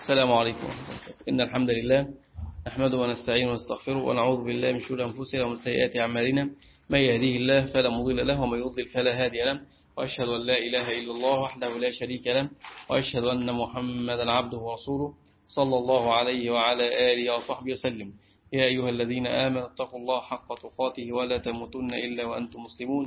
السلام عليكم. إن الحمد لله نحمده ونستعينه ونستغفره ونعوذ بالله من شرور أنفسنا ومن سيئات أعمالنا. من يهديه الله فلا مضل له ومن يضلل فلا هادي له. وأشهد أن لا إله إلا الله وحده لا شريك له وأشهد أن محمدا عبده ورسوله صلى الله عليه وعلى آله وصحبه وسلم. يا أيها الذين آمنوا اتقوا الله حق تقاته ولا تموتن إلا وأنتم مسلمون.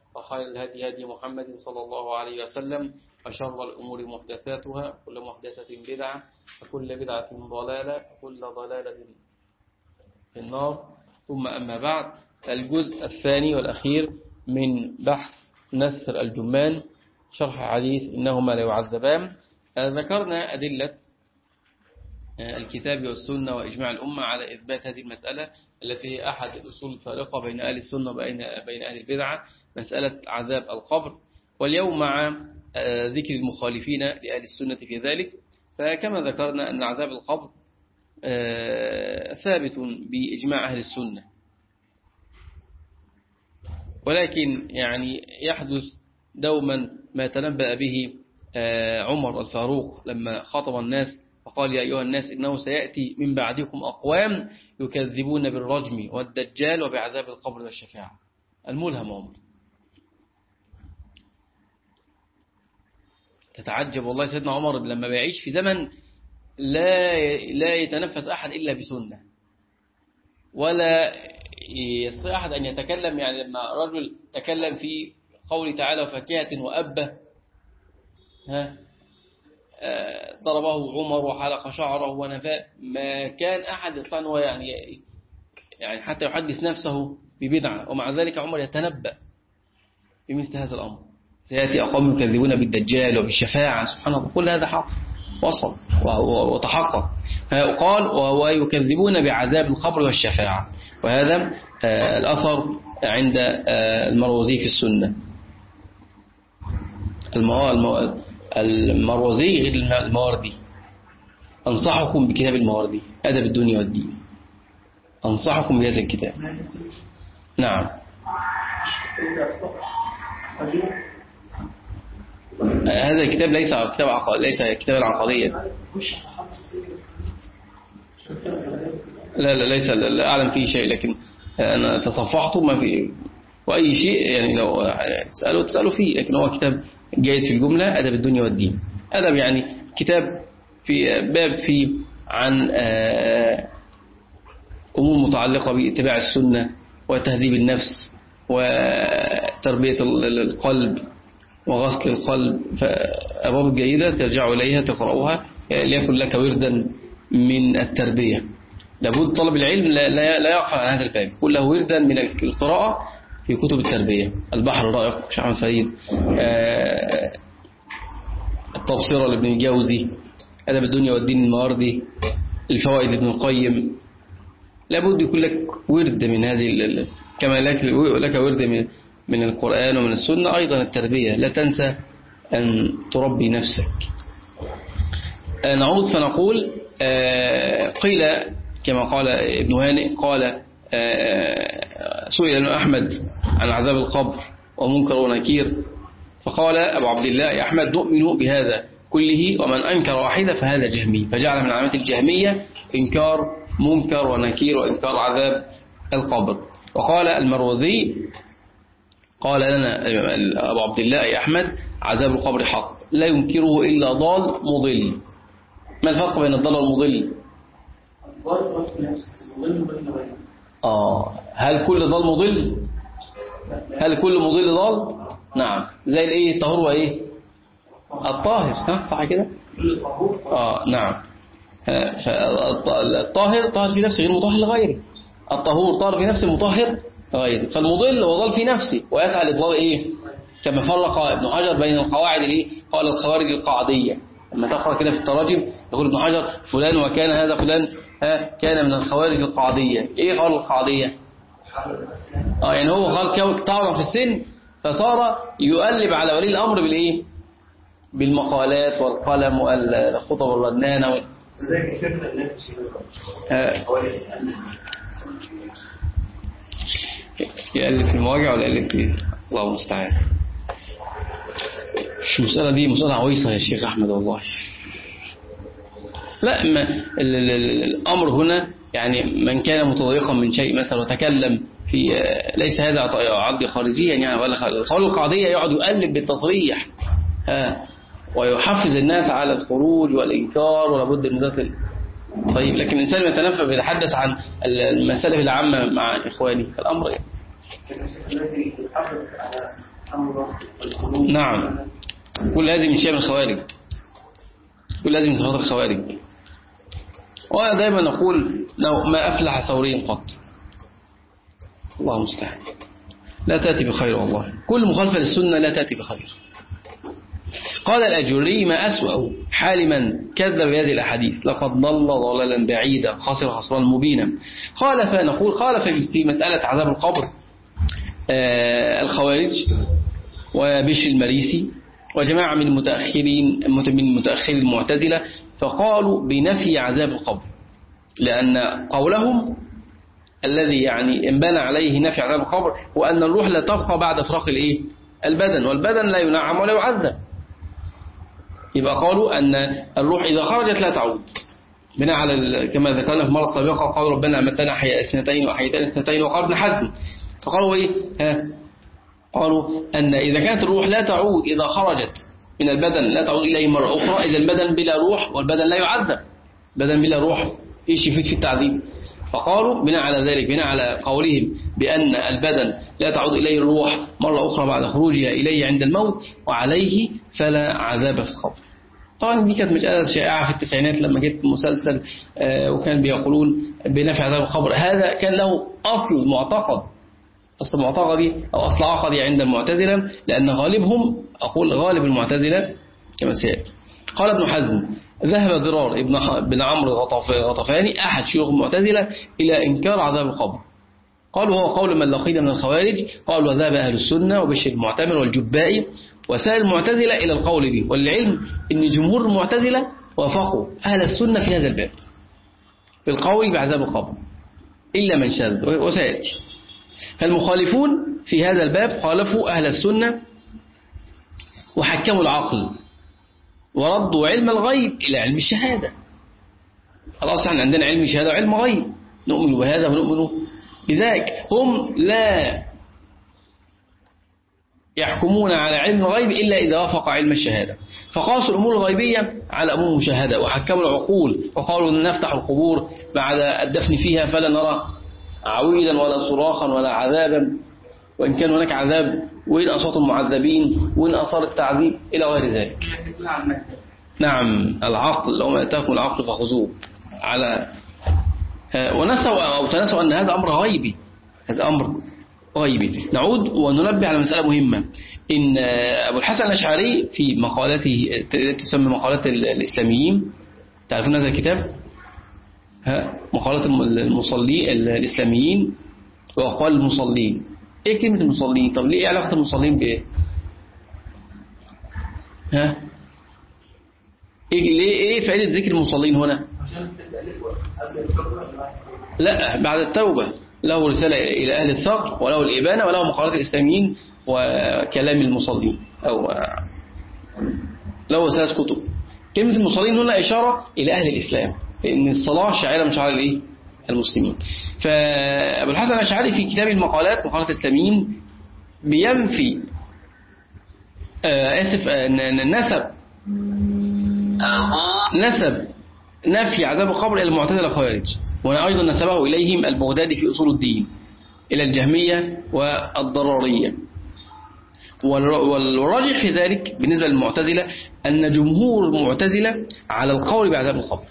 وخير الهدي هدي محمد صلى الله عليه وسلم وشر الأمور محدثاتها كل محدثة بدعة وكل بدعة ضلالة وكل ضلالة في النار. ثم أما بعد الجزء الثاني والأخير من بحث نثر الجمان شرح حديث إنهما لا يعذبان. ذكرنا أدلة الكتاب والسنة وإجماع الأمة على إثبات هذه المسألة التي هي أحد الأصول الفارقة بين أهل السنة وبين بين أهل البدعة. مسألة عذاب القبر. واليوم مع ذكر المخالفين لأهل السنة في ذلك. فكما ذكرنا أن عذاب القبر ثابت بإجماع أهل السنة. ولكن يعني يحدث دوما ما تنبأ به عمر الفاروق لما خطب الناس فقال يا أيها الناس إنه سيأتي من بعدكم أقوام يكذبون بالرجم والدجال وبعذاب القبر والشفاعة. الملهم عمر. تتعجب والله سيدنا عمر لما بيعيش في زمن لا لا يتنفس أحد إلا بسنة. ولا يستطيع أحد أن يتكلم يعني لما رجل تكلم في قول تعالى وفاكهة وأبة ها ضربه عمر وحلق شعره ونفاء ما كان أحد يستطيع يعني يعني حتى يحدث نفسه ببدعة ومع ذلك عمر يتنبأ بمثل هذا الأمر. سيأتي أقوم يكذبون بالدجال وبالشفاعة. سبحان الله. كل هذا حق. وصل. وتحقق. قال وهو يكذبون بعذاب القبر والشفاعة. وهذا الأثر عند المروزي في السنة. المروزي غير المواردي أنصحكم بكتاب المواردي أدب الدنيا والدين. أنصحكم بهذا الكتاب. نعم. هذا الكتاب ليس كتاب عقد ليس كتاب العقدية لا لا ليس لا أعلم فيه شيء لكن أنا تصفحته ما في وأي شيء يعني لو تسألوا تسألوا فيه لكن هو كتاب جيد في الجملة أدب الدنيا والدين. أدب يعني كتاب في باب فيه عن أمور متعلقة باتباع السنة وتهذيب النفس وتربية القلب. وغسل القلب فأبواب جيدة ترجع إليها تقرأوها ليكن لك وردا من التربية. لابد طلب العلم لا, لا, يقع عن هذا الباب. كله وردا من القراءة في كتب التربية. البحر الرائق شعب فريد التبصرة لابن الجوزي أدب الدنيا والدين المواردي الفوائد ابن القيم. لابد يكون لك ورد من هذه كما لك, لك ورد من من القرآن ومن السنة أيضا التربية. لا تنسى أن تربي نفسك. نعود فنقول قيل كما قال ابن هانئ قال سئل ابن أحمد عن عذاب القبر ومنكر ونكير فقال أبو عبد الله أحمد نؤمن بهذا كله ومن أنكر واحدة فهذا جهمي. فجعل من علامات الجهمية إنكار منكر ونكير وإنكار عذاب القبر. وقال المروذي قال لنا أبو عبد الله يا أحمد عذاب القبر حق. لا ينكره إلا ضال مضل. ما الفرق بين الضال والمضل؟ آه. هل كل ضال مضل؟ هل كل مضل ضال؟ نعم. زي الإيه؟ الطهور وإيه؟ الطاهر. ها؟ صح كده؟ آه. نعم. الطاهر طاهر في نفسه غير مطهر لغيره. الطهور طاهر في نفسه مطهر غيره فالمضل هو ضل في نفسه ويسعى لإضلال إيه؟ كما فرق ابن حجر بين القواعد الايه قال الخوارج القاعدية. لما تقرأ كده في التراجم يقول ابن حجر فلان وكان هذا فلان ها كان من الخوارج القعدية إيه قال القعدية آه يعني هو قال طعن في السن فصار يقلب على ولي الأمر بالإيه؟ بالمقالات والقلم والخطب الرنانة وال... آه. في المواجع ولا يقلب في الله المستعان. المسألة دي؟ مسألة عويصة يا شيخ أحمد والله. لا ما ال ال ال الأمر هنا يعني من كان متضايقا من شيء مثلا وتكلم في ليس هذا عض خارجيا يعني ولا القول القاضية يقعد يقلب بالتصريح. ها. ويحفز الناس على الخروج والإنكار ولا بد من ذات طيب لكن الإنسان يتنفى بيتحدث عن المسائل العامة مع إخواني الأمر. نعم. كل هذه من شيء من الخوارج. كل هذه من صفات الخوارج. وأنا دائما نقول لو ما أفلح ثوري قط. الله المستعان. لا تأتي بخير والله. كل مخالفة للسنة لا تأتي بخير. قال الأجري ما أسوأ حال من كذب بهذه الأحاديث. لقد ضل ضلالا بعيدا. خسر خسرا مبينا قال فنقول قال في مسألة عذاب القبر. الخوارج وبشر المريسي وجماعة من المتأخرين من متأخرين المعتزلة فقالوا بنفي عذاب القبر لأن قولهم الذي يعني انبنى عليه نفي عذاب القبر وأن الروح لا تبقى بعد فراق الإيه؟ البدن والبدن لا ينعم ولا يعذب. يبقى قالوا أن الروح إذا خرجت لا تعود. بناء على كما ذكرنا في المرة السابقة قالوا ربنا أمتنا حياة اثنتين وحياتين اثنتين ابن حزم. فقالوا إيه؟ ها؟ قالوا أن إذا كانت الروح لا تعود إذا خرجت من البدن لا تعود إليه مرة أخرى إذا البدن بلا روح والبدن لا يعذب. بدن بلا روح إيش يفيد في التعذيب. فقالوا بناء على ذلك بناء على قولهم بأن البدن لا تعود إليه الروح مرة أخرى بعد خروجها إليه عند الموت وعليه فلا عذاب في القبر. طبعا دي كانت مسألة شائعة في التسعينات لما جت مسلسل وكان بيقولون بنفع عذاب القبر. هذا كان له أصل معتقد. أصل معتقدي أو أصل عقدي عند المعتزلة لأن غالبهم أقول غالب المعتزلة كما سيأتي. قال ابن حزم ذهب ضرار ابن بن عمرو الغطفاني أحد شيوخ المعتزلة إلى إنكار عذاب القبر. قالوا هو قول من لقينا من الخوارج قال وذهب أهل السنة وبشر المعتمر والجبائي وسائل المعتزلة إلى القول به. والعلم أن جمهور المعتزلة وافقوا أهل السنة في هذا الباب بالقول بعذاب القبر. إلا من شاذ وسيأتي. فالمخالفون في هذا الباب خالفوا أهل السنة وحكموا العقل وردوا علم الغيب إلى علم الشهادة. خلاص إحنا عندنا علم الشهادة وعلم غيب. نؤمن بهذا ونؤمن بذاك. هم لا يحكمون على علم الغيب إلا إذا وافق علم الشهادة. فقاسوا الأمور الغيبية على أمور المشاهدة وحكموا العقول وقالوا نفتح القبور بعد الدفن فيها فلا نرى عويلا ولا صراخا ولا عذابا وإن كان هناك عذاب وإن أصوات المعذبين وإن أثار التعذيب إلى غير ذلك. نعم العقل لو ما أتاكم العقل فخذوه. على ونسوا أو تنسوا أن هذا أمر غيبي. هذا أمر غيبي. نعود وننبه على مسألة مهمة. إن أبو الحسن الأشعري في مقالته التي تسمى مقالات الإسلاميين تعرفون هذا الكتاب؟ ها مقالات المصلين الإسلاميين وأقوال المصلين إيه كلمة المصلين طب ليه إيه علاقة المصلين بإيه؟ ها؟ إيه ليه إيه فائدة ذكر المصلين هنا؟ لا بعد التوبة. له رسالة إلى أهل الثغر وله الإبانة وله مقالات الإسلاميين وكلام المصلين أو له ثلاث كتب. كلمة المصلين هنا إشارة إلى أهل الإسلام. لأن الصلاة شعيرة من شعائر الإيه؟ المسلمين فأبو الحسن الأشعري في كتاب المقالات مقالات الإسلاميين بينفي آه آسف آه نسب نسب نفي عذاب القبر إلى المعتزلة الخوارج وأيضا نسبه إليهم البغدادي في أصول الدين إلى الجهمية والضرارية والراجح في ذلك بالنسبة للمعتزلة أن جمهور المعتزلة على القول بعذاب القبر.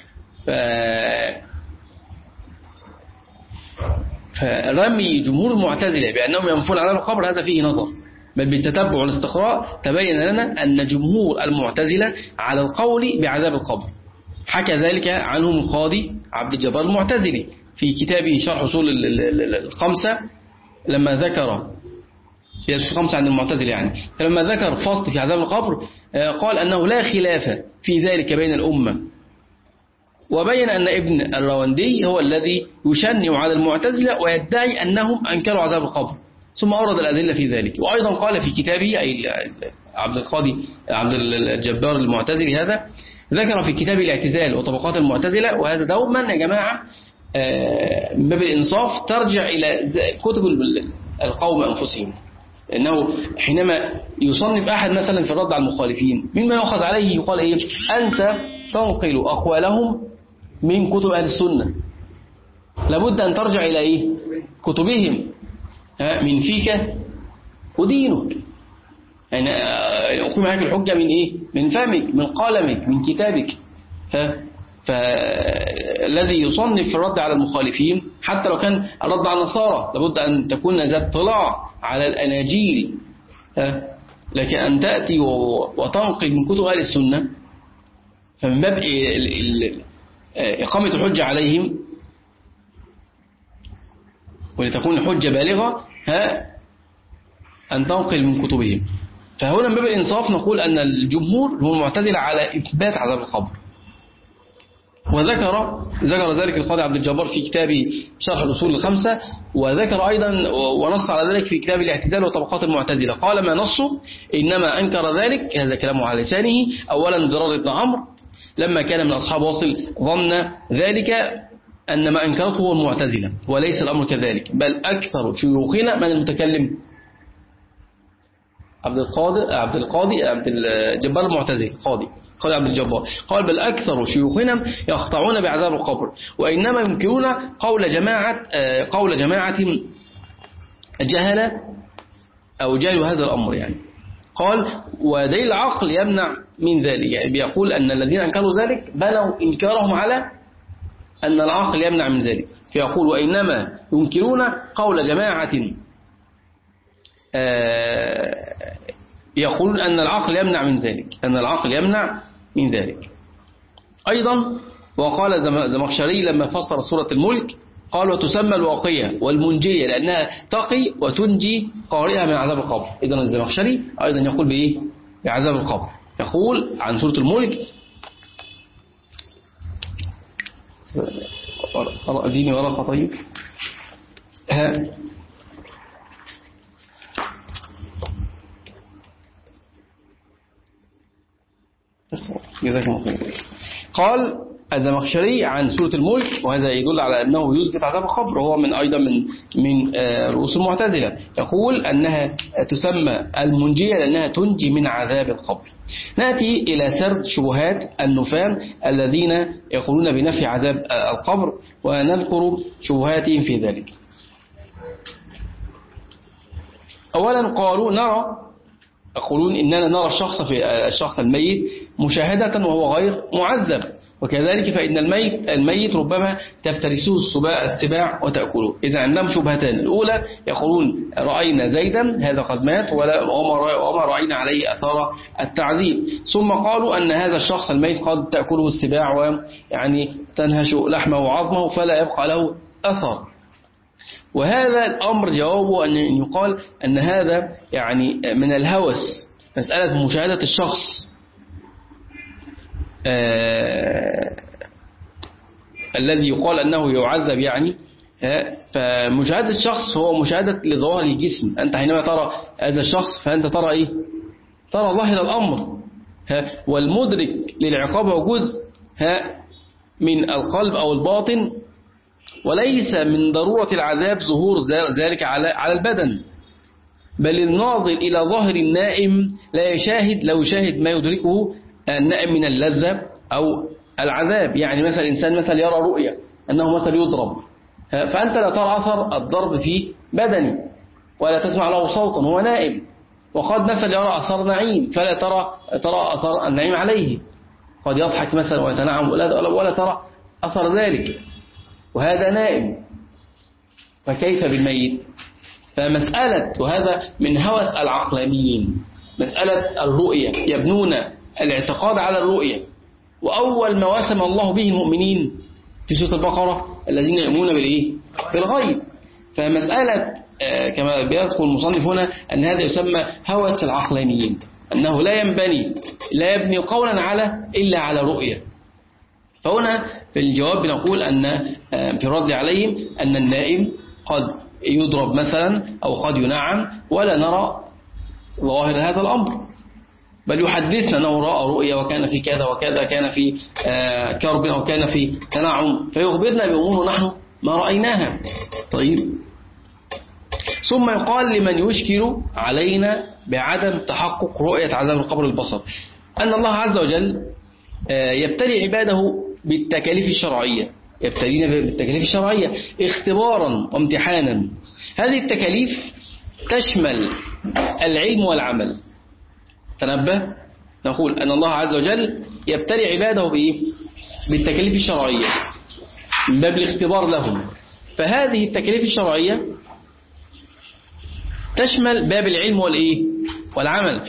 فرمي جمهور المعتزلة بأنهم ينفون عذاب القبر هذا فيه نظر. بل بالتتبع والاستقراء تبين لنا أن جمهور المعتزلة على القول بعذاب القبر. حكى ذلك عنهم القاضي عبد الجبار المعتزلي في كتابه شرح أصول الخمسة. لما ذكر في الخمسة عن المعتزلة يعني. فلما ذكر فصل في عذاب القبر آه، قال أنه لا خلاف في ذلك بين الأمة. وبين أن ابن الرواندي هو الذي يشنع على المعتزلة ويدعي أنهم أنكروا عذاب القبر. ثم أورد الأدلة في ذلك. وأيضا قال في كتابه أي عبد القاضي عبد الجبار المعتزلي هذا ذكر في كتاب الاعتزال وطبقات المعتزلة وهذا دوما يا جماعة آه، من باب الإنصاف ترجع إلى كتب القوم أنفسهم. إنه حينما يصنف أحد مثلا في الرد على المخالفين مما يؤخذ عليه يقال إيه؟ أنت تنقل أقوالهم من كتب أهل السنة. لابد أن ترجع إلى إيه؟ كتبهم. من فيك ودينك. يعني أقوم معك الحجة من إيه؟ من فمك من قلمك من كتابك. ها فالذي يصنف في الرد على المخالفين حتى لو كان الرد على النصارى لابد أن تكون ذات اطلاع على الأناجيل. لكن أن تأتي وتنقل من كتب أهل السنة فمن باب إقامة الحجة عليهم ولتكون الحجة بالغة ها أن تنقل من كتبهم. فهنا من باب الإنصاف نقول أن الجمهور هو معتزل على إثبات عذاب القبر. وذكر ذكر ذلك القاضي عبد الجبار في كتابه شرح الأصول الخمسة وذكر أيضا ونص على ذلك في كتاب الاعتزال وطبقات المعتزلة. قال ما نصه؟ إنما أنكر ذلك هذا كلامه على لسانه. أولا ضرار ابن عمرو لما كان من أصحاب واصل ظن ذلك أن ما أنكرته هو المعتزلة وليس الأمر كذلك بل أكثر شيوخنا من المتكلم. عبد القاضي عبد القاضي عبد الجبار المعتزلي قاضي قال عبد الجبار قال بل أكثر شيوخنا يخطعون بعذاب القبر وإنما ينكرون قول جماعة قول جماعة جهل أو جهلوا هذا الأمر يعني. قال ودليل العقل يمنع من ذلك. يعني بيقول أن الذين أنكروا ذلك بنوا إنكارهم على أن العقل يمنع من ذلك. فيقول وإنما ينكرون قول جماعة آه، يقولون أن العقل يمنع من ذلك. أن العقل يمنع من ذلك. أيضا وقال زمخشري لما فسر سورة الملك قال وتسمى الواقية والمنجية لأنها تقي وتنجي قارئها من عذاب القبر. إذن الزمخشري أيضا يقول بإيه؟ بعذاب القبر. يقول عن سورة الملك. ديني ورقة طيب ها. قال الزمخشري عن سورة الملك وهذا يدل على أنه يثبت عذاب القبر وهو من أيضا من من آه، رؤوس المعتزلة. يقول أنها تسمى المنجية لأنها تنجي من عذاب القبر. نأتي إلى سرد شبهات النفاة الذين يقولون بنفي عذاب آه، القبر ونذكر شبهاتهم في ذلك. أولا قالوا نرى يقولون إننا نرى الشخص في آه، الشخص الميت مشاهدة وهو غير معذب. وكذلك فإن الميت, الميت ربما تفترسه السباع وتأكله إذا عندهم شبهتان. الأولى يقولون رأينا زيدا هذا قد مات وما رأينا عليه أثار التعذيب. ثم قالوا أن هذا الشخص الميت قد تأكله السباع ويعني تنهش لحمه وعظمه فلا يبقى له أثر. وهذا الأمر جوابه أن يقال أن هذا يعني من الهوس مسألة مشاهدة الشخص. الذي يقال أنه يعذب يعني فمشاهدة الشخص هو مشاهدة لظواهر الجسم. أنت حينما ترى هذا الشخص فأنت ترى إيه؟ ترى ظاهر الأمر. والمدرك للعقاب هو جزء من القلب أو الباطن وليس من ضرورة العذاب ظهور ذلك على البدن. بل الناظر إلى ظاهر النائم لا يشاهد لو يشاهد ما يدركه من اللذة أو العذاب. يعني مثلا إنسان مثلا يرى رؤية أنه مثلا يضرب. فأنت لا ترى أثر الضرب في بدني ولا تسمع له صوتا هو نائم. وقد مثلا يرى أثر نعيم فلا ترى ترى أثر النعيم عليه. قد يضحك مثلا ويتنعم ولا, ولا ترى أثر ذلك. وهذا نائم. فكيف بالميت؟ فمسألة وهذا من هوس العقلانيين مسألة الرؤية يبنون الاعتقاد على الرؤية. وأول ما وسم الله به المؤمنين في سورة البقرة الذين يؤمنون بالإيه؟ بالغيب. فمسألة آه، كما بيذكر المصنف هنا أن هذا يسمى هوس العقلانيين. أنه لا ينبني لا يبني قولا على إلا على رؤية. فهنا في الجواب بنقول أن آه، في الرد عليهم أن النائم قد يضرب مثلا أو قد ينعم ولا نرى ظاهر هذا الأمر. بل يحدثنا أنه رأى رؤيا وكان في كذا وكذا كان في آه، كرب أو كان في تنعم. فيخبرنا بأمور نحن ما رأيناها. طيب. ثم يقال لمن يشكل علينا بعدم تحقق رؤية عذاب القبر البصر. أن الله عز وجل آه، يبتلي عباده بالتكاليف الشرعية. يبتلينا بالتكاليف الشرعية اختبارا وامتحانا. هذه التكاليف تشمل العلم والعمل. تنبه نقول أن الله عز وجل يبتلي عباده بإيه؟ بالتكاليف الشرعية من باب الاختبار لهم فهذه التكاليف الشرعية تشمل باب العلم والإيه؟ والعمل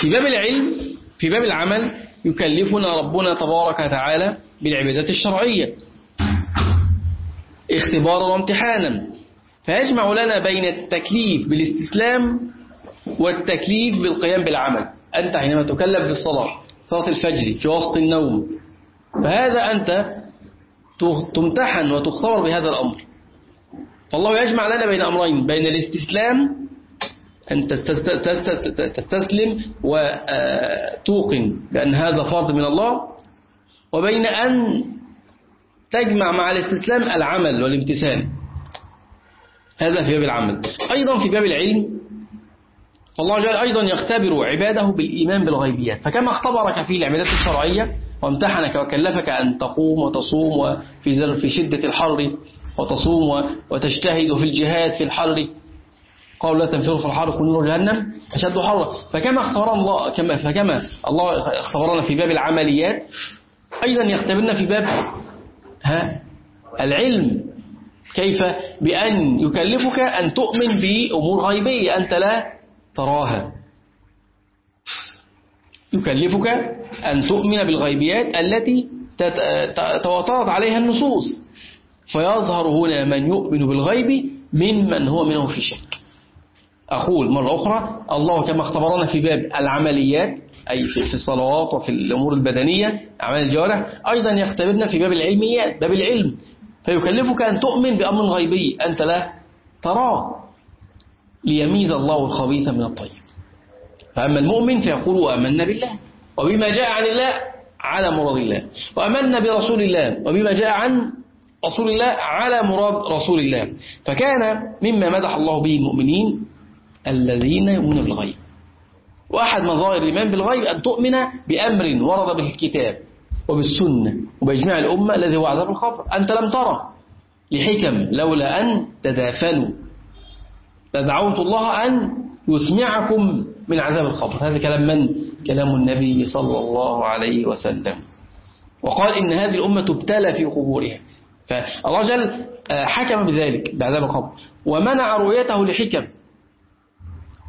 في باب العلم في باب العمل يكلفنا ربنا تبارك وتعالى بالعبادات الشرعية اختبارا وامتحانا فيجمع لنا بين التكليف بالاستسلام والتكليف بالقيام بالعمل. أنت حينما تكلف بالصلاة صلاة الفجر في وسط النوم فهذا أنت تمتحن وتختبر بهذا الأمر. فالله يجمع لنا بين أمرين بين الاستسلام أن تستسلم وتوقن بأن هذا فرض من الله وبين أن تجمع مع الاستسلام العمل والامتثال. هذا في باب العمل. أيضا في باب العلم فالله جل أيضا يختبر عباده بالإيمان بالغيبيات. فكما اختبرك في العبادات الشرعية وامتحنك وكلفك أن تقوم وتصوم وفي في شدة الحر وتصوم وتجتهد في الجهاد في الحر. قالوا لا تنفروا في الحر كل نور جهنم أشد حرا. فكما اختبرنا الله كما فكما الله اختبرنا في باب العمليات أيضا يختبرنا في باب ها العلم. كيف؟ بأن يكلفك أن تؤمن بأمور غيبية. أنت لا تراها. يكلفك أن تؤمن بالغيبيات التي تواترت عليها النصوص. فيظهر هنا من يؤمن بالغيب ممن هو منه في شك. أقول مرة أخرى الله كما اختبرنا في باب العمليات أي في الصلوات وفي الأمور البدنية أعمال الجوارح أيضا يختبرنا في باب العلميات باب العلم. فيكلفك أن تؤمن بأمر غيبي أنت لا تراه. ليميز الله الخبيث من الطيب. فأما المؤمن فيقول آمنا بالله وبما جاء عن الله على مراد الله وأمنا برسول الله وبما جاء عن رسول الله على مراد رسول الله. فكان مما مدح الله به المؤمنين الذين يؤمنون بالغيب. وأحد مظاهر الإيمان بالغيب أن تؤمن بأمر ورد به الكتاب وبالسنة وبإجماع الأمة الذي هو عذاب أنت لم ترى لحكم لولا أن تدافنوا. لدعوت الله أن يسمعكم من عذاب القبر. هذا كلام من؟ كلام النبي صلى الله عليه وسلم. وقال إن هذه الأمة تبتلى في قبورها. فالله جل آه، حكم بذلك بعذاب القبر. ومنع رؤيته لحكم.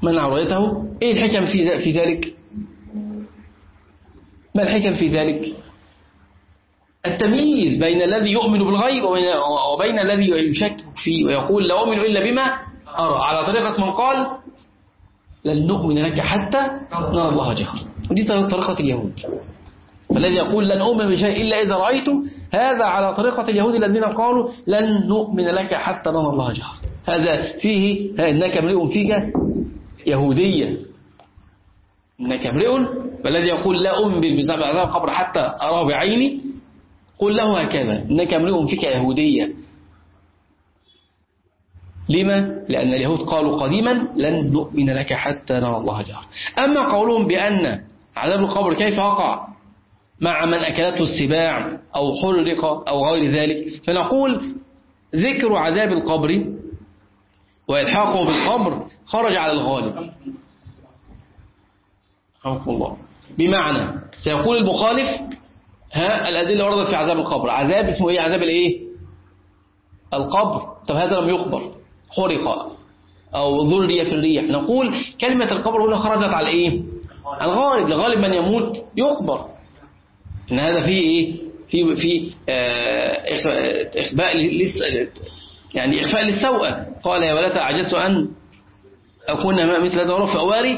منع رؤيته؟ إيه الحكم في في ذلك؟ ما الحكم في ذلك؟ التمييز بين الذي يؤمن بالغيب وبين الذي يشكك فيه ويقول لا أؤمن إلا بما أرى. على طريقة من قال لن نؤمن لك حتى نرى الله جهرا. ودي طريقة اليهود. الذي يقول لن أؤمن بشيء إلا إذا رأيته هذا على طريقة اليهود الذين قالوا لن نؤمن لك حتى نرى الله جهرا. هذا فيه إنك امرئ فيك يهودية. إنك امرئ والذي يقول لا أؤمن بعذاب القبر حتى أراه بعيني قل له هكذا. إنك امرئ فيك يهودية. لما؟ لأن اليهود قالوا قديما لن نؤمن لك حتى نرى الله جهر أما قولهم بأن عذاب القبر كيف وقع مع من أكلته السباع أو حرق أو غير ذلك فنقول ذكر عذاب القبر وإلحاقه بالقبر خرج على الغالب. الله. بمعنى سيقول المخالف ها الأدلة وردت في عذاب القبر. عذاب اسمه إيه؟ عذاب الإيه؟ القبر. طب هذا لم يخبر. حرق أو ذرية في الريح نقول كلمة القبر هنا خرجت على إيه؟ الغالب. الغالب من يموت يقبر. إن هذا فيه إيه؟ في في آه، إخباء يعني إخفاء للسوءة قال يا ولد عجزت أن أكون مثل هذا في أواري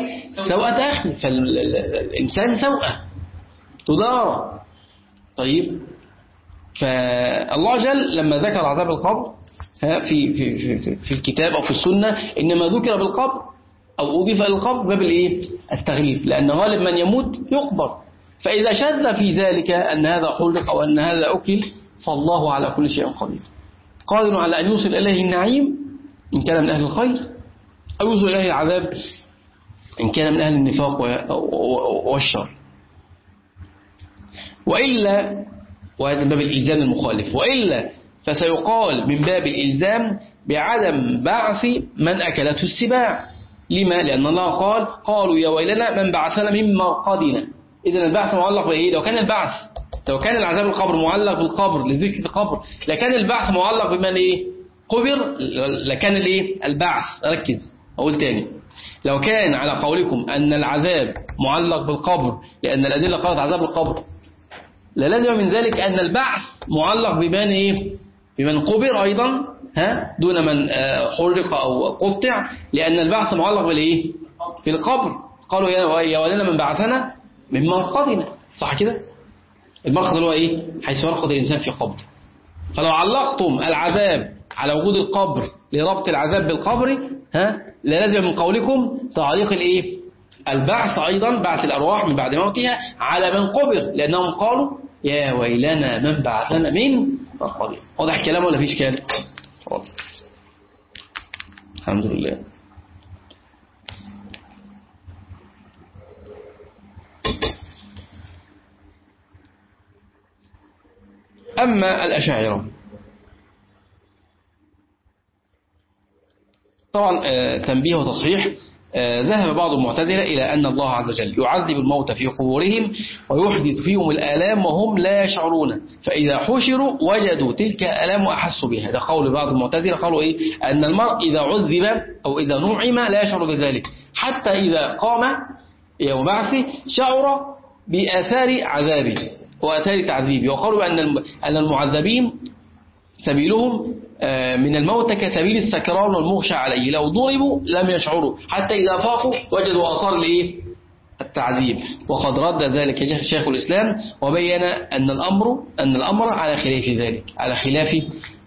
سوءة أخي. فالإنسان سوءة. تدارى. طيب. فالله جل لما ذكر عذاب القبر في, في, في, في الكتاب أو في السنة إنما ذكر بالقبر أو أضيف القبر باب الإيه؟ التغليف لأن غالب من يموت يقبر. فإذا شذ في ذلك أن هذا حرق أو أن هذا أكل فالله على كل شيء قدير. قادر على أن يوصل إليه النعيم إن كان من أهل الخير أو يوصل إليه العذاب إن كان من أهل النفاق والشر. وإلا وهذا باب الإلزام المخالف وإلا فسيقال من باب الإلزام بعدم بعث من أكلته السباع لما؟ لأن الله قال قالوا يا ويلنا من بعثنا من مرقدنا إذا البعث معلق بإيه؟ لو كان البعث لو كان العذاب القبر معلق بالقبر لذكر القبر لكان البعث معلق بمن إيه؟ قبر لكان الإيه؟ البعث ركز أقول تاني لو كان على قولكم أن العذاب معلق بالقبر لأن الأدلة قالت عذاب القبر للازم من ذلك أن البعث معلق بمن إيه؟ بمن قبر أيضا ها دون من آه، حرق أو قطع لأن البعث معلق بالإيه؟ في القبر قالوا يا ولنا من بعثنا من مرقدنا. صح كده؟ المرقد اللي هو إيه؟ حيث يرقد الإنسان في قبر. فلو علقتم العذاب على وجود القبر لربط العذاب بالقبر ها لازم من قولكم تعليق الإيه؟ البعث أيضا بعث الأرواح من بعد موتها على من قبر لأنهم قالوا يا ويلنا من بعثنا من واضح الكلام ولا فيش كلام؟ واضح الحمد لله. أما الأشاعرة. طبعا آه، تنبيه وتصحيح ذهب بعض المعتزلة إلى أن الله عز وجل يعذب الموت في قبورهم ويحدث فيهم الآلام وهم لا يشعرون. فإذا حشروا وجدوا تلك الآلام وأحسوا بها. هذا قول بعض المعتزلة قالوا إيه؟ أن المرء إذا عذب أو إذا نعم لا يشعر بذلك. حتى إذا قام يوم بعثه شعر بآثار عذابه وآثار تعذيبه. وقالوا أن المعذبين سبيلهم من الموت كسبيل السكران والمغشى عليه. لو ضربوا لم يشعروا. حتى إذا فاقوا وجدوا أثار لإيه؟ التعذيب. وقد رد ذلك شيخ الإسلام وبين أن الأمر أن الأمر على خلاف ذلك على خلاف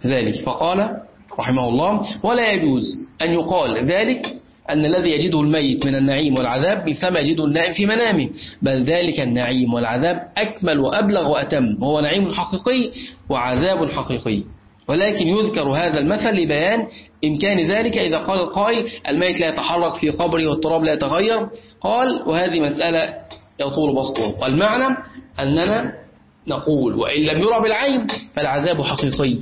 ذلك. فقال رحمه الله ولا يجوز أن يقال ذلك أن الذي يجده الميت من النعيم والعذاب مثل يجده النائم في منامه بل ذلك النعيم والعذاب أكمل وأبلغ وأتم وهو نعيم حقيقي وعذاب حقيقي. ولكن يذكر هذا المثل لبيان إمكان ذلك إذا قال القائل الميت لا يتحرك في قبره والتراب لا يتغير. قال وهذه مسألة يطول بسطها والمعنى أننا نقول وإن لم يرى بالعين فالعذاب حقيقي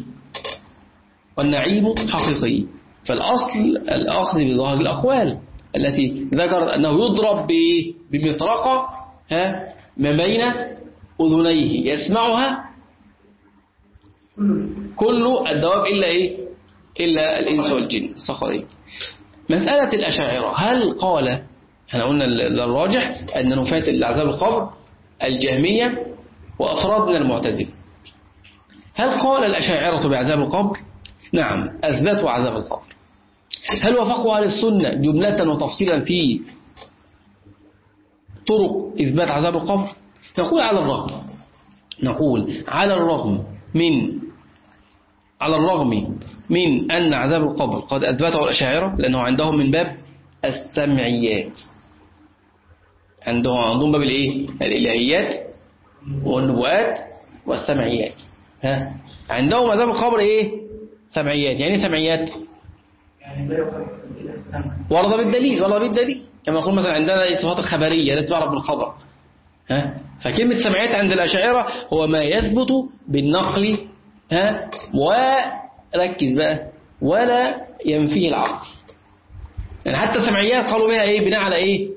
والنعيم حقيقي. فالأصل الأخذ بظاهر الأقوال التي ذكر أنه يضرب بمطرقة ما بين أذنيه. يسمعها كل الدواب إلا إيه؟ إلا الإنس والجن. الصخرين مسألة الأشاعرة. هل قال إحنا قلنا الراجح أن نفاة العذاب القبر الجهمية وأفراد من المعتزلة. هل قال الأشاعرة بعذاب القبر؟ نعم أثبتوا عذاب القبر. هل وافقوا أهل السنة جملة وتفصيلا في طرق إثبات عذاب القبر؟ نقول على الرغم. نقول على الرغم من على الرغم من أن عذاب القبر قد أثبته الأشاعرة لأنه عندهم من باب السمعيات. عندهم عندهم باب الإيه؟ الإلهيات والنبوات والسمعيات. ها؟ عندهم عذاب القبر إيه؟ سمعيات. يعني سمعيات؟ ورد بالدليل ورد بالدليل كما يقول مثلا عندنا الصفات الخبرية التي تعرف بالخبر. ها؟ فكلمة سمعيات عند الأشاعرة هو ما يثبت بالنقل ها؟ وركز بقى. ولا ينفيه العقل. يعني حتى السمعيات قالوا بها إيه؟ بناء على إيه؟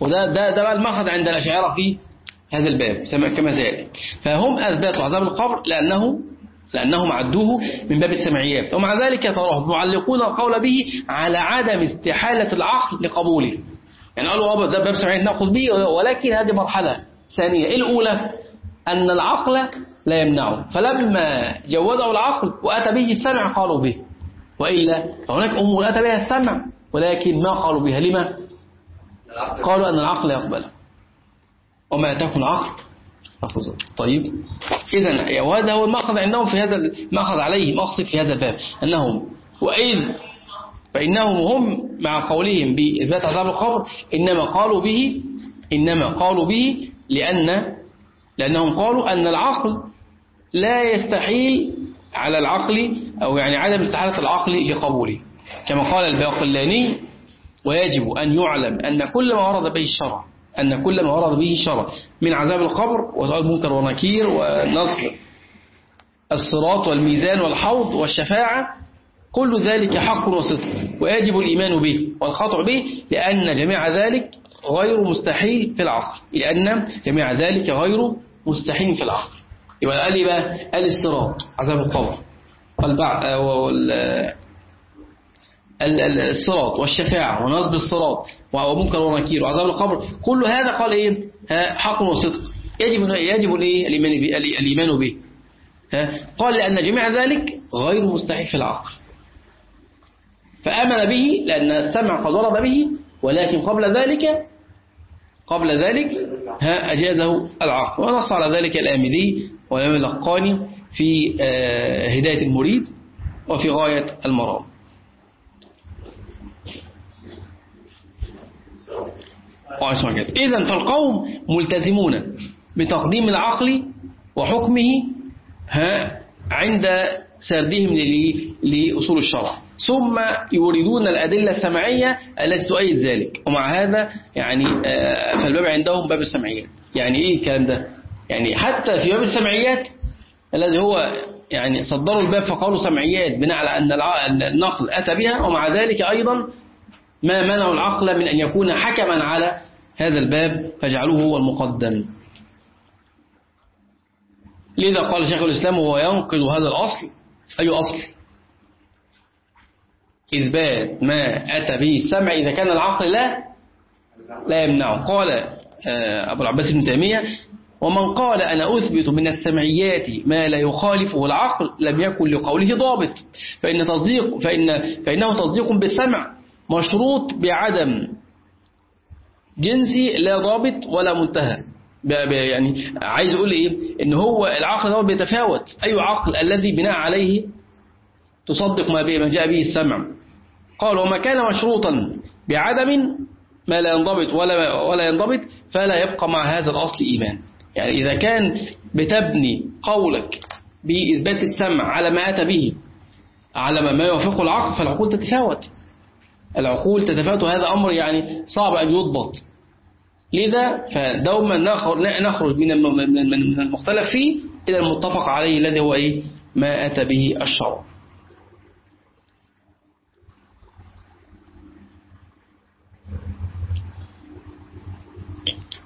وده ده ده بقى المأخذ عند الأشاعرة في هذا الباب كما سيأتي فهم أثبتوا عذاب القبر لأنه لأنهم عدوه من باب السمعيات. ومع ذلك تراهم معلقون القول به على عدم استحالة العقل لقبوله. يعني قالوا أبا ده باب السمعيات نأخذ به ولكن هذه مرحلة ثانية. الأولى أن العقل لا يمنعه. فلما جوزه العقل وأتى به السمع قالوا به. وإلا فهناك أمور أتى بها السمع ولكن ما قالوا بها. لما؟ قالوا أن العقل يقبل. وما أتاكم العقل طيب. إذا وهذا هو المأخذ عندهم في هذا المأخذ عليه مقصد في هذا الباب. أنهم وإذ فإنهم هم مع قولهم بإثبات عذاب القبر إنما قالوا به إنما قالوا به لأن لأنهم قالوا أن العقل لا يستحيل على العقل أو يعني عدم استحالة العقل لقبوله كما قال الباقلاني ويجب أن يعلم أن كل ما ورد به الشرع أن كل ما ورد به الشرع من عذاب القبر وسؤال منكر ونكير ونصب الصراط والميزان والحوض والشفاعة كل ذلك حق وصدق ويجب الإيمان به والخطع به لأن جميع ذلك غير مستحيل في العقل لأن جميع ذلك غير مستحيل في العقل. يبقى قال لي بقى الصراط عذاب القبر. الصراط والشفاعة ونصب الصراط ومنكر ونكير وعذاب القبر. كل هذا قال إيه؟ حق وصدق. يجب يجب الايه الإيمان به الإيمان به. قال لأن جميع ذلك غير مستحيل في العقل. فآمن به لأن السمع قد ورد به ولكن قبل ذلك قبل ذلك ها أجازه العقل. ونص على ذلك الآمدي والإمام اللقاني في هداية المريد وفي غاية المرام. إذا فالقوم ملتزمون بتقديم العقل وحكمه ها عند سردهم لأصول الشرع. ثم يوردون الأدلة السمعية التي تؤيد ذلك. ومع هذا يعني فالباب عندهم باب السمعيات يعني إيه الكلام ده؟ يعني حتى في باب السمعيات الذي هو يعني صدروا الباب فقالوا سمعيات بناء على أن النقل أتى بها ومع ذلك أيضا ما منعوا العقل من أن يكون حكما على هذا الباب فجعلوه هو المقدم. لذا قال شيخ الإسلام هو ينقض هذا الأصل. أي أصل؟ إثبات ما أتى به السمع إذا كان العقل لا لا يمنعه. قال أبو العباس بن تيمية ومن قال أنا أثبت من السمعيات ما لا يخالفه العقل لم يكن لقوله ضابط. فإن تصديق فإن فإنه تصديق بالسمع مشروط بعدم جنسي لا ضابط ولا منتهى. يعني عايز أقول إيه؟ إن هو العقل ده بيتفاوت. أي عقل الذي بناء عليه تصدق ما ما جاء به السمع. قال وما كان مشروطا بعدم ما لا ينضبط ولا ولا ينضبط فلا يبقى مع هذا الأصل إيمان. يعني إذا كان بتبني قولك بإثبات السمع على ما أتى به على ما يوافق العقل فالعقول تتفاوت. العقول تتفاوت وهذا أمر يعني صعب أن يضبط. لذا فدوما نخرج من المختلف فيه إلى المتفق عليه الذي هو إيه؟ ما أتى به الشرع.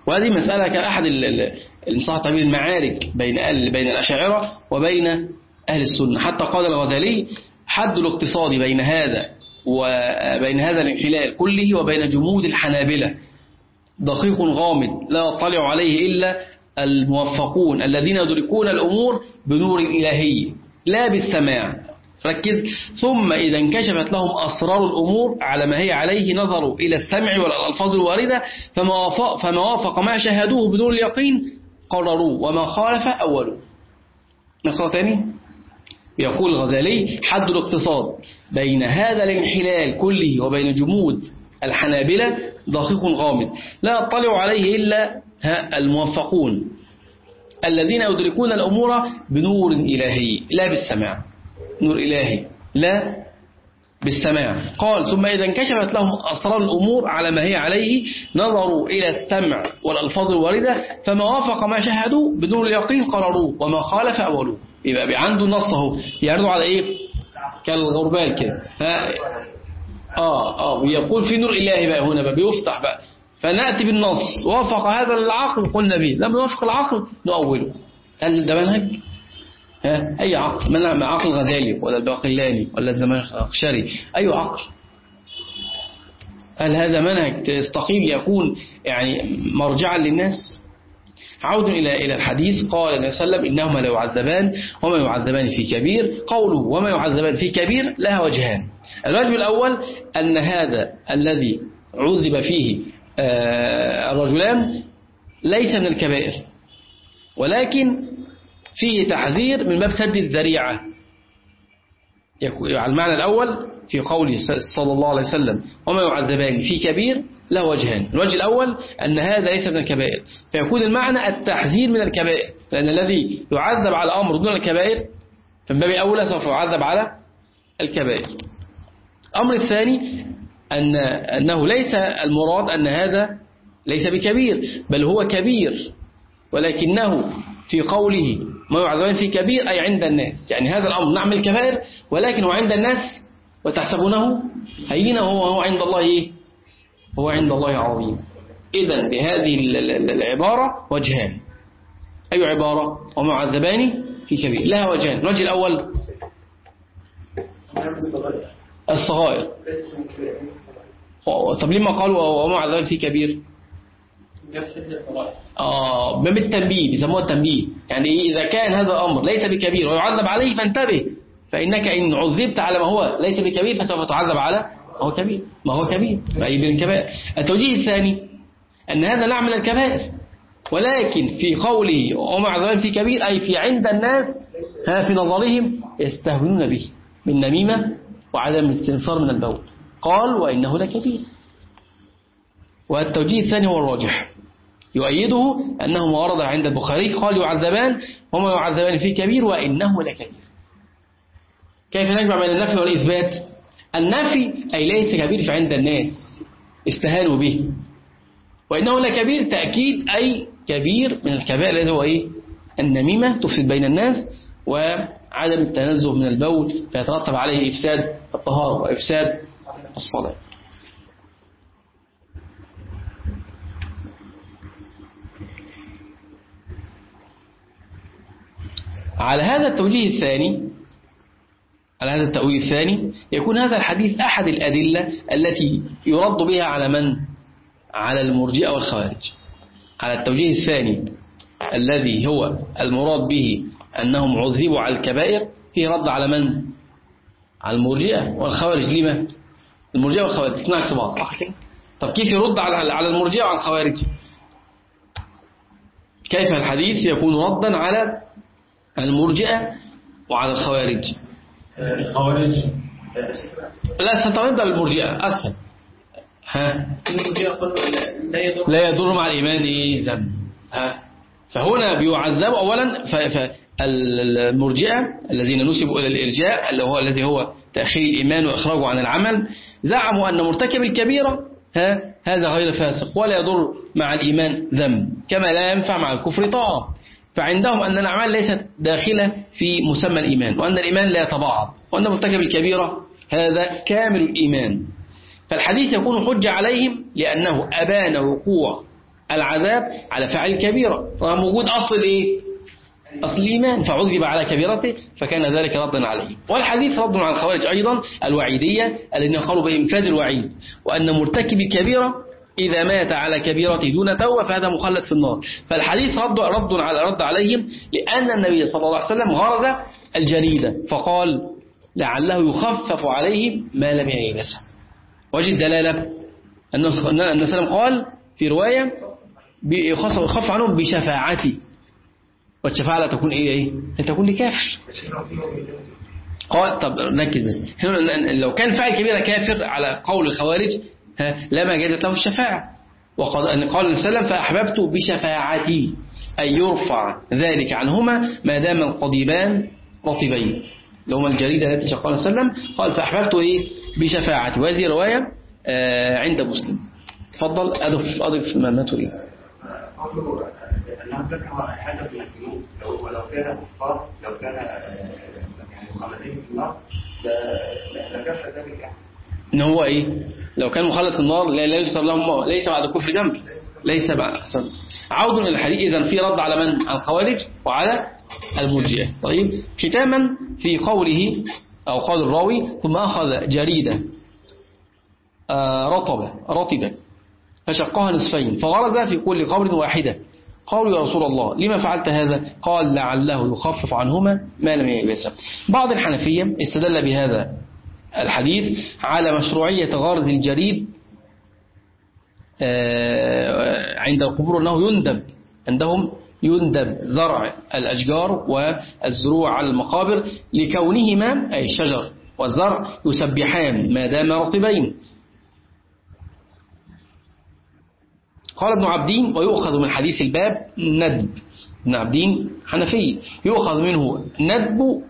وهذه مسألة كأحد الإنصاح طبيب المعارك بين بين الأشاعرة وبين أهل السنة. حتى قال الغزالي حد الاقتصاد بين هذا وبين هذا الانحلال كله وبين جمود الحنابلة. دقيق غامض لا يطلع عليه إلا الموفقون الذين يدركون الأمور بنور إلهي لا بالسماع. ركز. ثم إذا انكشفت لهم أسرار الأمور على ما هي عليه نظروا إلى السمع والألفاظ الواردة فما وافق ما شاهدوه بدون اليقين قرروا وما خالف أولوا. نقرأ تاني؟ يقول الغزالي حد الاقتصاد بين هذا الانحلال كله وبين جمود الحنابلة دقيق غامض. لا يطلع عليه إلا الموفقون الذين يدركون الأمور بنور إلهي لا بالسماع. نور إلهي لا بالسماع. قال ثم إذا انكشفت لهم أسرار الأمور على ما هي عليه نظروا إلى السمع والألفاظ الواردة فما وافق ما شاهدوا بدون اليقين قرروا وما خالف أولوا يبقى عنده النص اهو يعرضوا على إيه؟ كالغربال كده. آه آه. ويقول في نور إلهي بقى هنا بقى بيفتح بقى. فنأتي بالنص. وافق هذا العقل قلنا به. لم يوافق العقل نؤوله. هل ده منهج؟ ها أي عقل؟ من عقل غزالي ولا الباقلاني ولا الزمخشري. أي عقل؟ هل هذا منهج تستقيم يكون يعني مرجعا للناس؟ عود إلى إلى الحديث. قال النبي صلى الله عليه وسلم إنهما لا يعذبان وما يعذبان في كبير. قوله وما يعذبان في كبير لها وجهان. الوجه الأول أن هذا الذي عذب فيه آه، الرجلان ليس من الكبائر ولكن فيه تحذير من باب سد الذريعة. على المعنى الأول في قوله صلى الله عليه وسلم وما يعذبان في كبير له وجهان. الوجه الأول أن هذا ليس من الكبائر. فيكون المعنى التحذير من الكبائر. لأن الذي يعذب على أمر دون الكبائر فمن باب أولى سوف يعذب على الكبائر. الأمر الثاني أن أنه ليس المراد أن هذا ليس بكبير بل هو كبير ولكنه في قوله ما يعذبان في كبير أي عند الناس. يعني هذا الأمر نعمل الكبائر ولكن هو عند الناس وتحسبونه؟ هين هو هو عند الله إيه؟ هو عند الله عظيم. إذا بهذه العبارة وجهان. أي عبارة؟ ومعذبان في كبير. لها وجهان. الوجه الأول. الصغائر. طب لما قالوا ومعذبان في كبير؟ آه باب التنبيه بيسموها التنبيه. يعني إذا كان هذا الأمر ليس بكبير ويعذب عليه فانتبه. فإنك إن عذبت على ما هو ليس بكبير فسوف تعذب على ما هو كبير. ما هو كبير. أي من الكبائر التوجيه الثاني أن هذا نوع من الكبائر. ولكن في قوله ومع ذلك في كبير أي في عند الناس ها في نظرهم يستهونون به من نميمة وعدم الاستنصار من البول. قال وإنه لكبير. والتوجيه الثاني هو الراجح. يؤيده أنه ورد عند البخاري قال يعذبان وما يعذبان في كبير وإنه لكبير. كيف نجمع بين النفي والإثبات؟ النفي أي ليس كبير عند الناس استهانوا به. وإنه لكبير تأكيد أي كبير من الكبائر الذي هو إيه؟ النميمة تفسد بين الناس وعدم التنزه من البول فيترتب عليه إفساد الطهارة وإفساد الصلاة. على هذا التوجيه الثاني على هذا التأويل الثاني يكون هذا الحديث أحد الأدلة التي يرد بها على من؟ على المرجئة والخوارج على التوجيه الثاني الذي هو المراد به أنهم عذبوا على الكبائر فيه رد على من؟ على المرجئة والخوارج لما؟ المرجئة والخوارج تنعكس بعض طب كيف يرد على على المرجئة وعلى الخوارج؟ كيف الحديث يكون ردا على المرجئة وعلى الخوارج. الخوارج. لا سنتبدأ بالمرجئة أسهل. ها؟ لا يضر لا يضر مع الإيمان ذنب ها؟ فهنا بيعذب أولا فالمرجئة الذين نسبوا إلى الإرجاء اللي هو الذي هو تأخير الإيمان وإخراجه عن العمل زعموا أن مرتكب الكبيرة ها؟ هذا غير فاسق ولا يضر مع الإيمان ذنب كما لا ينفع مع الكفر طاعة. فعندهم أن الأعمال ليست داخلة في مسمى الإيمان وأن الإيمان لا يتبعض وأن مرتكب الكبيرة هذا كامل الإيمان فالحديث يكون حجة عليهم لأنه أبان وقوع العذاب على فعل الكبيرة رغم وجود أصل الإيه؟ أصل الإيمان فعذب على كبيرته فكان ذلك ردا عليه والحديث رد على الخوارج أيضا الوعيدية الذين قالوا بإنفاذ الوعيد وأن مرتكب الكبيرة إذا مات على كبيرة دون توبة فهذا مخلد في النار. فالحديث رد, رد على رد عليهم لأن النبي صلى الله عليه وسلم غرز الجريدة فقال لعله يخفف عليهم ما لم ييبسه وجد دلالة. أن سلم قال في رواية يخف عنهم بشفاعتي. والشفاعة لا تكون إيه؟ إيه؟ أن تكون لكافر. قال طب نركز بس. لو كان فاعل كبيرة كافر على قول الخوارج لما جازت له الشفاعة. وقد قال السلام فأحببت بشفاعتي أن يرفع ذلك عنهما ما دام القضيبان رطبين. هما الجريدة التي شقال السلام قال فأحببت إيه؟ بشفاعتي. وهذه رواية آه عند مسلم. تفضل أضف, أضف ما, ما تريد. قوله حاجة الجنوب لو ولو كان لو كان يعني مخلدين في لكفى ذلك. يعني إن هو إيه؟ لو كان مخلد في النار لا يذكر لهم ليس بعد كفر ذنب ليس بعد احسنت عود إلى الحديث اذا في رد على من؟ على الخوارج وعلى المرجئة. طيب ختاما في قوله أو قول الراوي ثم أخذ جريدة آه، رطبة رطبة فشقها نصفين فغرز في كل قبر واحدة. قالوا يا رسول الله لما فعلت هذا؟ قال لعله يخفف عنهما ما لم يلبسه بعض الحنفية استدل بهذا. الحديث على مشروعية غرز الجريد آه، عند القبور أنه يندب عندهم يندب زرع الأشجار والزروع على المقابر لكونهما أي الشجر والزرع يسبحان ما دام رطبين. قال ابن عبدين ويؤخذ من حديث الباب ندب. ابن عبدين حنفي يؤخذ منه ندب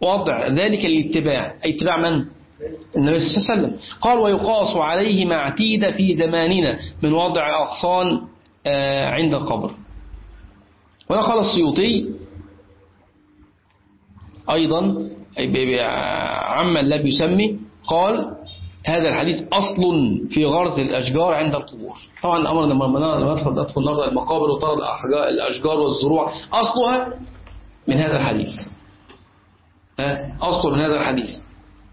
وضع ذلك للاتباع. أي اتباع من؟ النبي صلى الله عليه وسلم قال ويقاس عليه ما اعتيد في زماننا من وضع أغصان آه، عند القبر. ونقل السيوطي أيضا عما لم يسمي قال هذا الحديث أصل في غرز الأشجار عند القبور. طبعا الأمر لما ندخل ندخل نرى المقابر وترى الأشجار والزروع أصلها من هذا الحديث. أصل من هذا الحديث.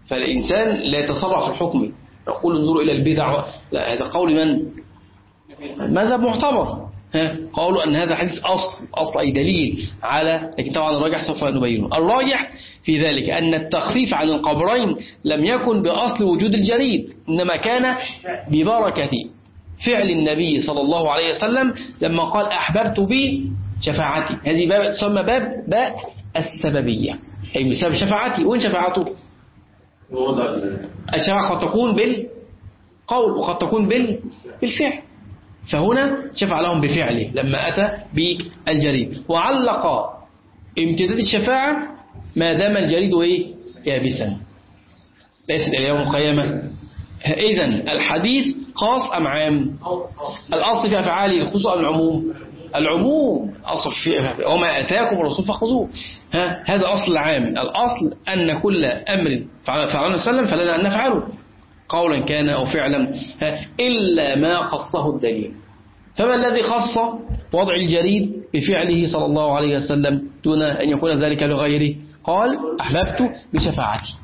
فالإنسان لا يتسرع في الحكم. يقول انظروا إلى البدع. لا هذا قول من؟ ماذا معتبر. قالوا أن هذا حديث أصل أصل أي دليل على لكن طبعا الراجح سوف نبينه. الراجح في ذلك أن التخفيف عن القبرين لم يكن بأصل وجود الجريد إنما كان ببركة فعل النبي صلى الله عليه وسلم لما قال أحببت بي شفاعتي. هذه باب تسمى باب باء السببية. أي بسبب شفاعتي. وين شفاعته؟ الشفاعة قد تكون بالقول وقد تكون بالفعل. فهنا شفع لهم بفعله لما أتى بالجريد. وعلق امتداد الشفاعة ما دام الجريد إيه؟ يابسا. ليست اليوم القيامة. إذا الحديث خاص أم عام؟ الأصل في أفعاله الخصوص أم العموم. العموم أصل في وما أتاكم الرسول فخذوه. ها هذا أصل العام الأصل أن كل أمر فعلنا وسلم فلنا أن نفعله. قولا كان أو فعلا. إلا ما خصه الدليل. فما الذي خص وضع الجريد بفعله صلى الله عليه وسلم دون أن يكون ذلك لغيره؟ قال أحببت بشفاعتي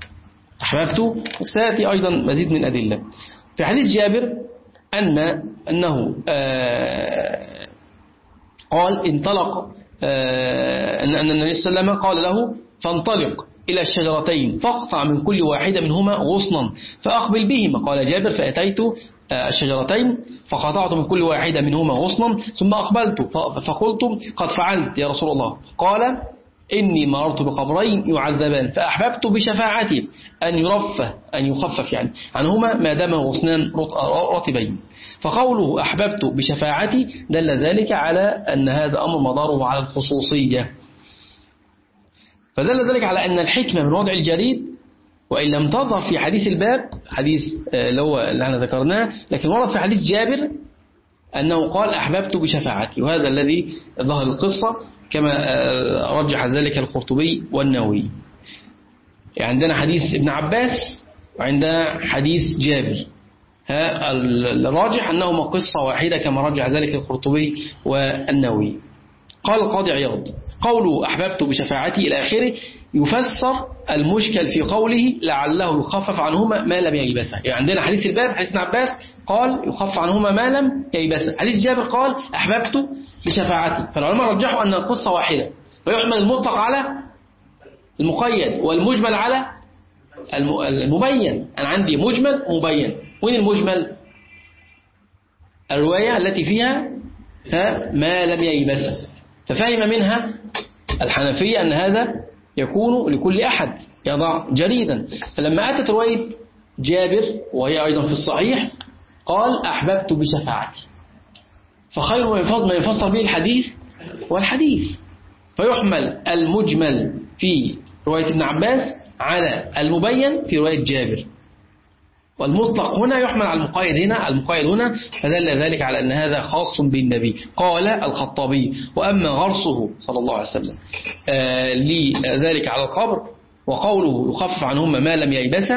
أحببت سيأتي أيضا مزيد من أدلة. في حديث جابر أن أنه آه قال انطلق آه أن النبي صلى الله عليه وسلم قال له فانطلق إلى الشجرتين فاقطع من كل واحدة منهما غصنا فأقبل بهما. قال جابر فأتيت آه، الشجرتين فقطعت من كل واحدة منهما غصنا ثم أقبلت فقلت قد فعلت يا رسول الله. قال إني مررت بقبرين يعذبان فأحببت بشفاعتي أن يرفه أن يخفف يعني. عنهما ما دام غصنان رطبين. فقوله أحببت بشفاعتي دل ذلك على أن هذا أمر مداره على الخصوصية. فدل ذلك على أن الحكمة من وضع الجريد وإن لم تظهر في حديث الباب حديث آه، اللي هو اللي إحنا ذكرناه لكن ورد في حديث جابر أنه قال أحببت بشفاعتي. وهذا الذي ظهر القصة. كما آه، رجح ذلك القرطبي والنووي. عندنا حديث ابن عباس وعندنا حديث جابر. ها الراجح أنهما قصة واحدة كما رجح ذلك القرطبي والنووي. قال القاضي عياض قوله أحببت بشفاعتي إلى آخره يفسر المشكل في قوله لعله يخفف عنهما ما لم ييبسه يعني عندنا حديث الباب حديث ابن عباس قال يخفف عنهما ما لم ييبسه حديث جابر قال أحببت بشفاعتي. فالعلماء رجحوا أن القصة واحدة. ويحمل المطلق على المقيد والمجمل على المبين. أنا عندي مجمل ومبين. وين المجمل؟ الرواية التي فيها ما لم ييبسه ففهم منها الحنفية أن هذا يكون لكل أحد يضع جريدا. فلما أتت رواية جابر وهي أيضا في الصحيح قال أحببت بشفاعتي. فخير ما يفسر به الحديث والحديث فيحمل المجمل في رواية ابن عباس على المبين في رواية جابر. والمطلق هنا يحمل على المقايد هنا المقايد هنا فدل ذلك على أن هذا خاص بالنبي. قال الخطابي وأما غرسه صلى الله عليه وسلم آه لذلك على القبر وقوله يخفف عنهما ما لم ييبس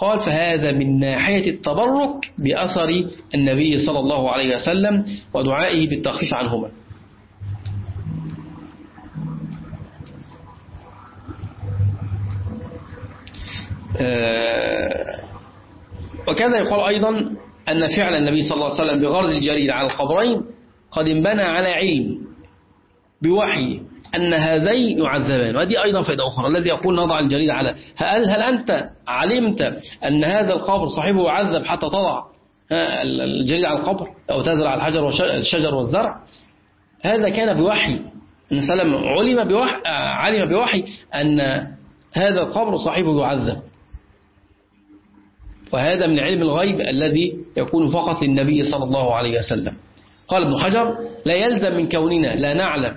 قال فهذا من ناحية التبرك بأثر النبي صلى الله عليه وسلم ودعائه بالتخفيف عنهما. آه، وكذا يقال أيضا أن فعل النبي صلى الله عليه وسلم بغرز الجريد على القبرين قد انبنى على علم. بوحي أن هذين يعذبان. وهذه أيضا فائدة أخرى الذي يقول نضع الجريد على هل, هل أنت علمت أن هذا القبر صاحبه يعذب حتى تضع ها، الجريد على القبر أو تزرع الحجر والشجر والزرع؟ هذا كان بوحي. عليه وسلم علم بوحي, علم بوحي أن هذا القبر صاحبه يعذب وهذا من علم الغيب الذي يكون فقط للنبي صلى الله عليه وسلم. قال ابن حجر لا يلزم من كوننا لا نعلم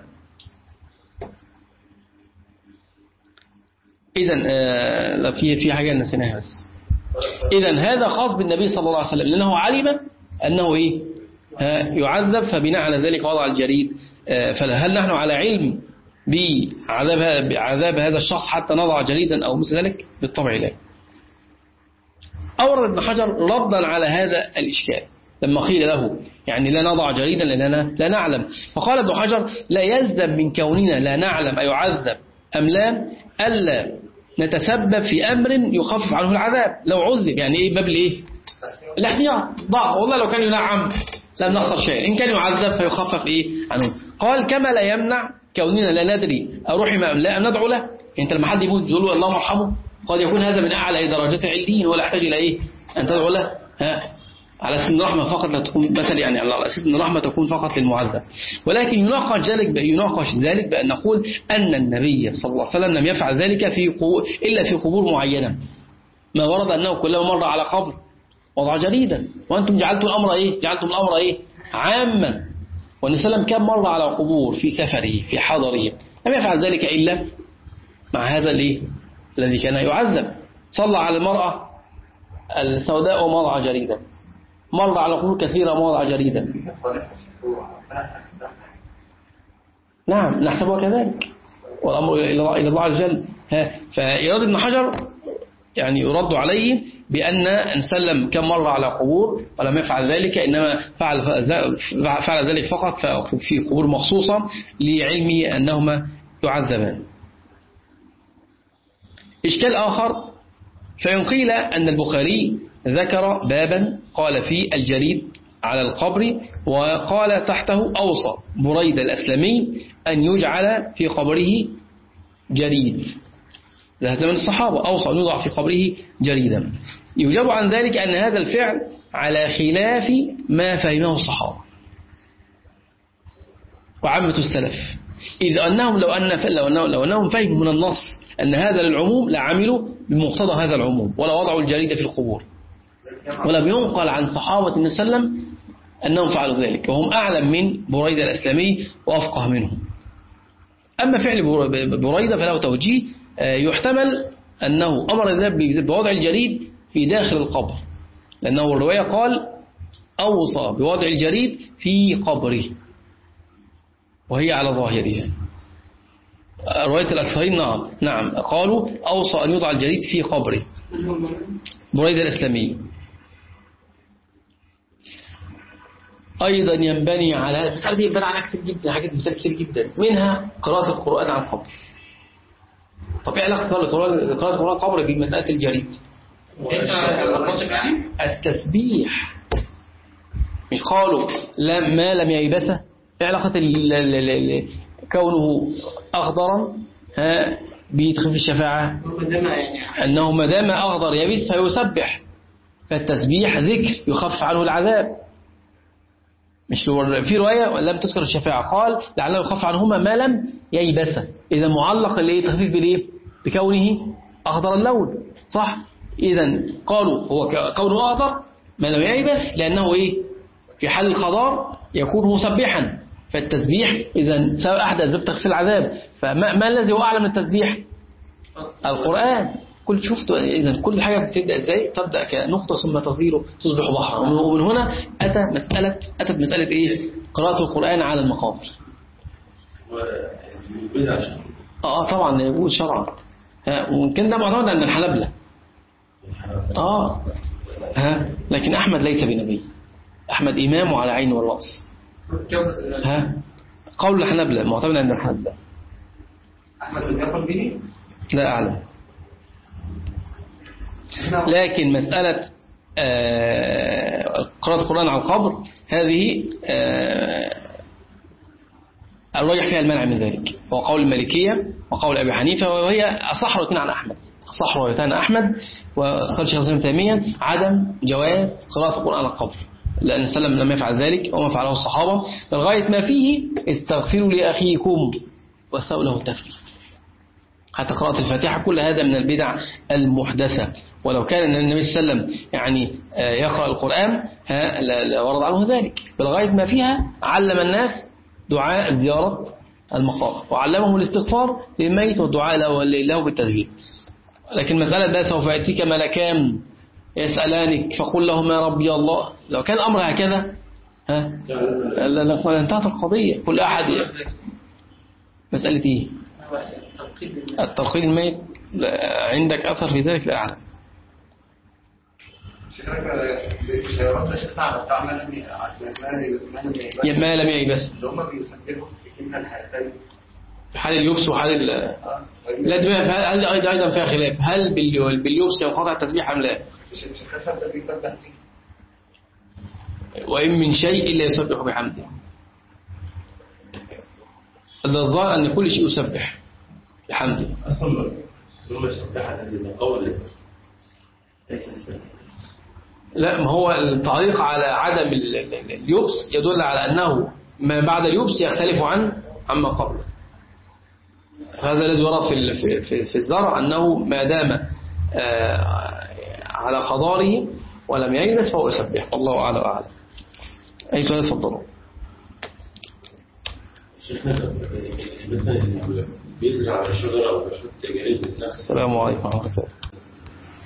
إذا لا في في حاجة نسيناها بس. إذا هذا خاص بالنبي صلى الله عليه وسلم لأنه علم أنه إيه؟ ها، يعذب فبناء على ذلك وضع الجريد آه، فهل نحن على علم بعذاب بعذاب هذا الشخص حتى نضع جريدا أو مثل ذلك؟ بالطبع لا. أورد ابن حجر ردا على هذا الإشكال لما قيل له يعني لا نضع جريدا لأننا لا نعلم. فقال ابن حجر لا يلزم من كوننا لا نعلم أيعذب؟ أم لا؟ ألا نتسبب في أمر يخفف عنه العذاب. لو عذب يعني إيه؟ باب الإيه؟ الإحتياط. ضع والله لو كان ينعم لم نخسر شيئا. إن كان يعذب فيخفف إيه؟ عنه. قال كما لا يمنع كوننا لا ندري أرحم أم لا أم ندعو له. أنت لما حد يموت تقول له اللهم ارحمه قد يكون هذا من أعلى درجات عليين ولا يحتاج إلى إيه؟ أن تدعو له. ها؟ على سن الرحمة فقط لا تكون مثل يعني على سن الرحمة تكون فقط للمعذب. ولكن يناقش ذلك يناقش ذلك بأن نقول أن النبي صلى الله عليه وسلم لم يفعل ذلك في إلا في قبور معينة. ما ورد أنه كلما مر على قبر وضع جريدا وأنتم جعلتم الأمر إيه؟ جعلتم الأمر إيه؟ عاما. والنبي وسلم كم مر على قبور في سفره في حضره. لم يفعل ذلك إلا مع هذا الإيه؟ الذي كان يعذب. صلى على المرأة السوداء ومضع جريدا مر على قبور كثيرة ومضع جريدا نعم نحسبها كذلك. والأمر إلى الله عز وجل. فإيراد ابن حجر يعني يرد عليه بأن أن سلم كم مرة على قبور ولم يفعل ذلك إنما فعل, فعل ذلك فقط في قبور مخصوصة لعلمه أنهما يعذبان. إشكال آخر فإن قيل أن البخاري ذكر بابا قال فيه الجريد على القبر وقال تحته أوصى بريدة الأسلمي أن يجعل في قبره جريد. ذات من الصحابة أوصى أن يوضع في قبره جريدا. يجاب عن ذلك أن هذا الفعل على خلاف ما فهمه الصحابة. وعامة السلف إذ أنهم لو, أن لو, أنهم لو أنهم فهموا من النص أن هذا للعموم لعملوا بمقتضى هذا العموم ولوضعوا الجريدة في القبور. ولم ينقل عن صحابة النبي صلى الله عليه وسلم أنهم فعلوا ذلك وهم أعلم من بريدة الأسلمي وأفقه منه أما فعل بريدة فله توجيه يحتمل أنه أمر الذهب بوضع الجريد في داخل القبر لأنه الرواية قال أوصى بوضع الجريد في قبره وهي على ظاهرها. رواية الأكثرين نعم نعم قالوا أوصى أن يوضع الجريد في قبره. بريدة الأسلمي أيضا ينبني على المسألة دي ينبني على كتير جدا حاجات مثال كتير جدا. منها قراءة القرآن عند القبر. طب إيه علاقة قراءة القرآن عند القبر بمسألة الجريد التسبيح. مش قالوا لم ما لم ييبسه إيه علاقة كونه أخضرا ها بيدخل في الشفاعة؟ أنه ما دام أخضر يبس فيسبح. فالتسبيح ذكر يخف عنه العذاب. مش في رواية لم تذكر الشفاعة. قال لعله يخف عنهما ما لم ييبس. إذا معلق الايه تخفيف بالايه بكونه أخضر اللون. صح؟ إذا قالوا هو كونه أخضر ما لم ييبس لأنه إيه؟ في حال الخضار يكون مسبحا. فالتسبيح إذا سبب أحد أسباب تخفيف العذاب. فما ما الذي هو أعلى من التسبيح؟ القرآن. كل شفت إذا كل حاجة بتبدأ إزاي؟ تبدأ كنقطة ثم تصير تصبح بحرا ومن هنا أتى مسألة أتت مسألة إيه؟ قراءة القرآن على المقابر. آه طبعا يقول شرعا وكان ده معتمد عند الحنبلة آه. ها لكن أحمد ليس بنبي. أحمد إمام على عين والرأس ها قول الحنبلة معتمد عند الحنبلة أحمد بن يقل به لا أعلم. لكن مسألة آه، قراءة القرآن على القبر هذه آه، الراجح فيها المنع من ذلك. هو قول المالكية وقول أبي حنيفة وهي أصح روايتين عن أحمد. أصح عن أحمد واختار شيخ الإسلام تيمية عدم جواز قراءة القرآن على القبر. لأن سلم لم يفعل ذلك وما فعله الصحابة. لغاية ما فيه استغفروا لأخيكم وسأوا له التثبيت حتى قراءة الفاتحة كل هذا من البدع المحدثة. ولو كان النبي صلى الله عليه وسلم يعني آه، يقرأ القرآن ها، لا- لا ورد عنه ذلك. بلغاية ما فيها علم الناس دعاء زيارة المقام وعلمهم الاستغفار للميت والدعاء له بالتثبيت لكن مسألة بقى سوف يأتيك ملكان يسألانك فقل لهما ربي الله. لو كان الأمر هكذا ها انتهت القضية. كل أحد مسألة إيه؟ التلقين الميت. عندك أثر في ذلك لا أعلم شكلك رد شيخنا على بتاع ما لم ي- ما لم لم ييبس اللي هم في حال اليبس وحال ال... لا بقى- هل أيضا أيضا فيها خلاف. هل بال- باليبس ينقطع التسبيح أم لا؟ وإن من شيء إلا يسبح بحمده. الظاهر أن كل شيء يسبح بحمده. أصلا ثم سبحت هذه قول ليس سبب لا ما هو التعليق على عدم ال- ال- ال- اليبس يدل على أنه ما بعد اليبس يختلف عن عما قبله. هذا الذي ورد في في في, الزرع أنه ما دام آه، على خضاره ولم ييبس فهو يسبح. والله أعلى وأعلم. أي سؤال تفضلوا. شيخنا مثلا بيزرع جريد من نفس السلام عليكم ورحمة الله وبركاته.